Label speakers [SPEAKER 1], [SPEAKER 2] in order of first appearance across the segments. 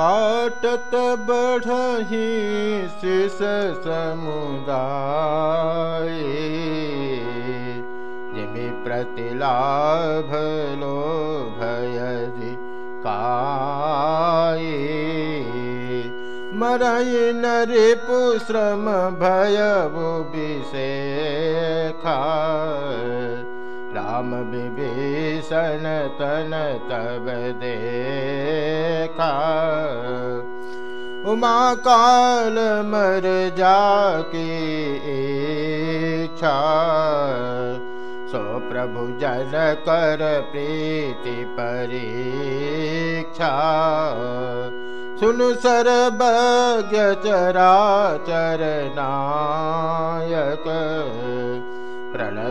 [SPEAKER 1] काटत बढ़ही शिष समुदाय। जिमि प्रतिलाभ लो भयजि काय। मरई नरि पुश्रम भयबु विषेखा राम विभीषण तन तब देखा। उमा काल मर जाकी इच्छा सो प्रभु जन कर प्रीति परीक्षा। सुन सर्वज्ञ चरा चरनायक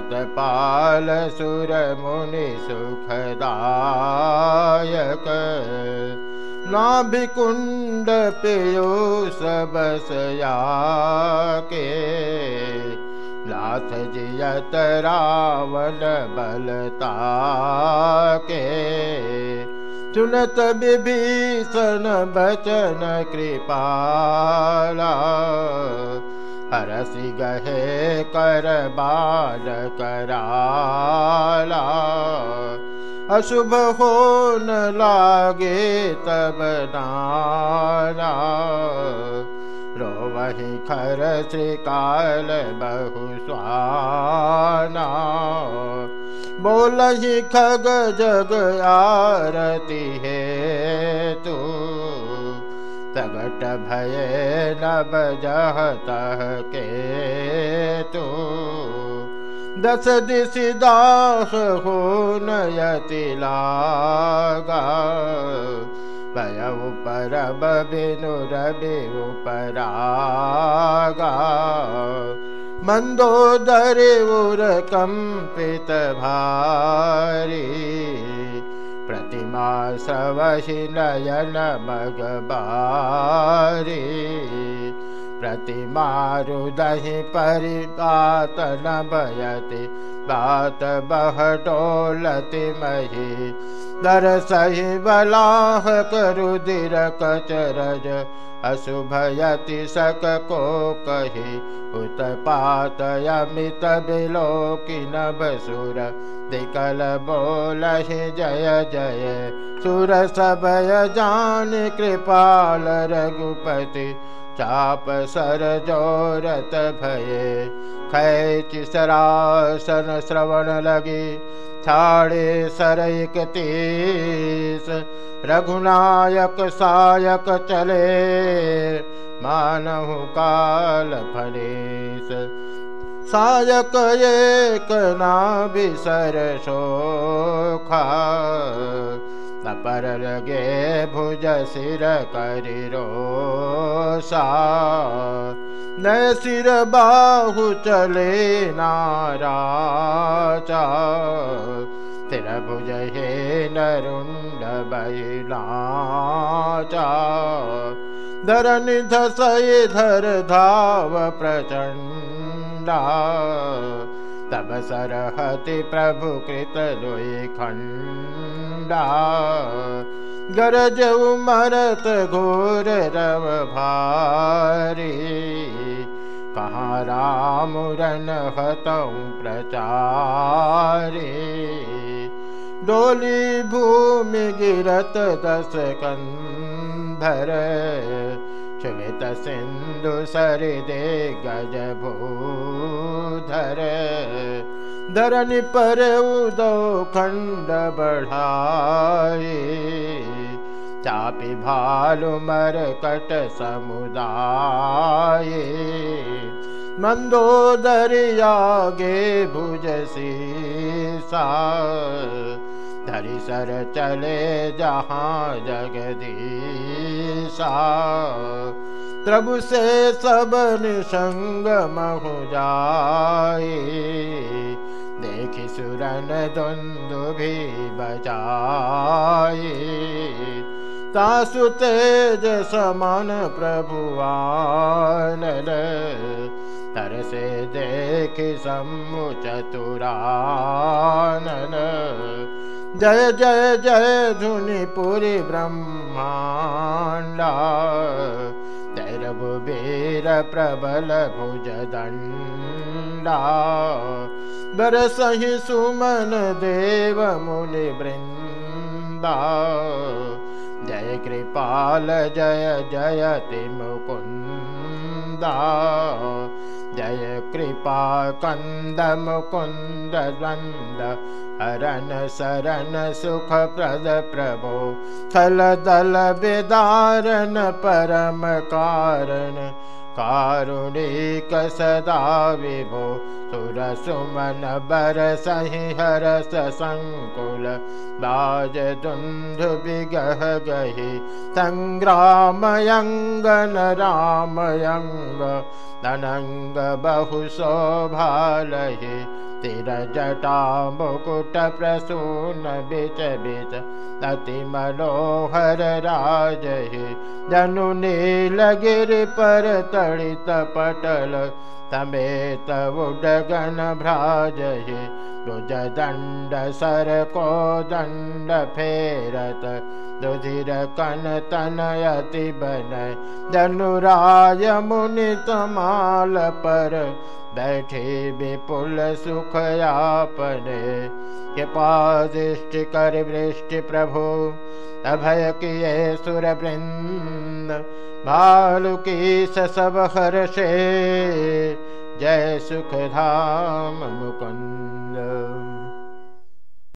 [SPEAKER 1] प्रणत पाल सुर मुनि सुखदायक। नाभिकुण्ड पीयूष बसया के नाथ जियत रावण बलता के चुनत विभीषण बचन कृपाला हरसि गहे कर कराला अशुभ हो न लागे तब नाला। रो वही खर श्रीकाल बहु स्वाना। बोलही खग जग आरती है तू तगट भये नब जहतः के तू दस दिश दास हो नयति लागा। पयउ परब बिनु रवि उपरागा। मंदोदर उर कंपित भारी सवहि नयन मगबारी प्रतिमा रुदहि परिपात न बयति बात बह डोलति मही। दर सही बलाह करुदिर कचरज अशुभयति सक को कही उत्पात यमित बिलोकि नभसुर बोलहि जय जय सुर सबय जान कृपाल रघुपति चाप सर जोरत भये खैच सरासन श्रवण लगी छाड़े सरक तीस रघुनायक सायक चले मानहु काल फलेश सायक एक ना बिसर शोखा पर लगे भुज सिर करिरो सा न सिर बाहु चले नाराचा। सिर भुज हे नरुण्ड बैलाचा। धर निधसय धर धाव प्रचण्ड। तब सरहति प्रभु कृत लोई खण्डा गरज उमरत घोर रव भारी। कहाँ रामुरन हतौ प्रचारी। डोली भूमि गिरत दस कंधर। क्षमित सिंधु सरि दे गज भूधर धरनि पर उदो खंड बढ़ाए। चापि भालु मर कट समुदाय मंदोदरिया गे भुज सा सर चले जहाँ जगदीशा। प्रभु से सब निसंग महु जाए। सुरन द्वंदु भी बजाए तासु तेज समान प्रभुआन तर से देख सम्मु चतुरानन। जय जय जय धुनि पुरी ब्रह्म ब्रह्माण्डा तैरभुबीर प्रबल भुज दण्डा बरसहि सुमन देव मुनि वृन्दा। जय कृपाल जय जयति मुकुन्दा जय कृपा कन्द मुकुन्द द्वन्द हरन शरण सुख प्रद प्रभो। थल दल विदारण परम कारण कारुणिक सदा विभो। सुर सुमन बर सहि हरस सङ्कुल विगह गहि। सङ्ग्रामयङ्गन रामयङ्ग ननङ्ग बहु राजहि जनु नील गिर पर तड़ित पटल समेत उडगन भ्राजहि तुज दण्ड सर को दण्ड फेरत दुधिर कन तनयति बन जनुराय मुनि तमाल पर बैठे विपुल सुख आपने कृपादृष्टि कर वृष्टि प्रभु अभय की सब हर्षे जय सुख धाम मुकुंद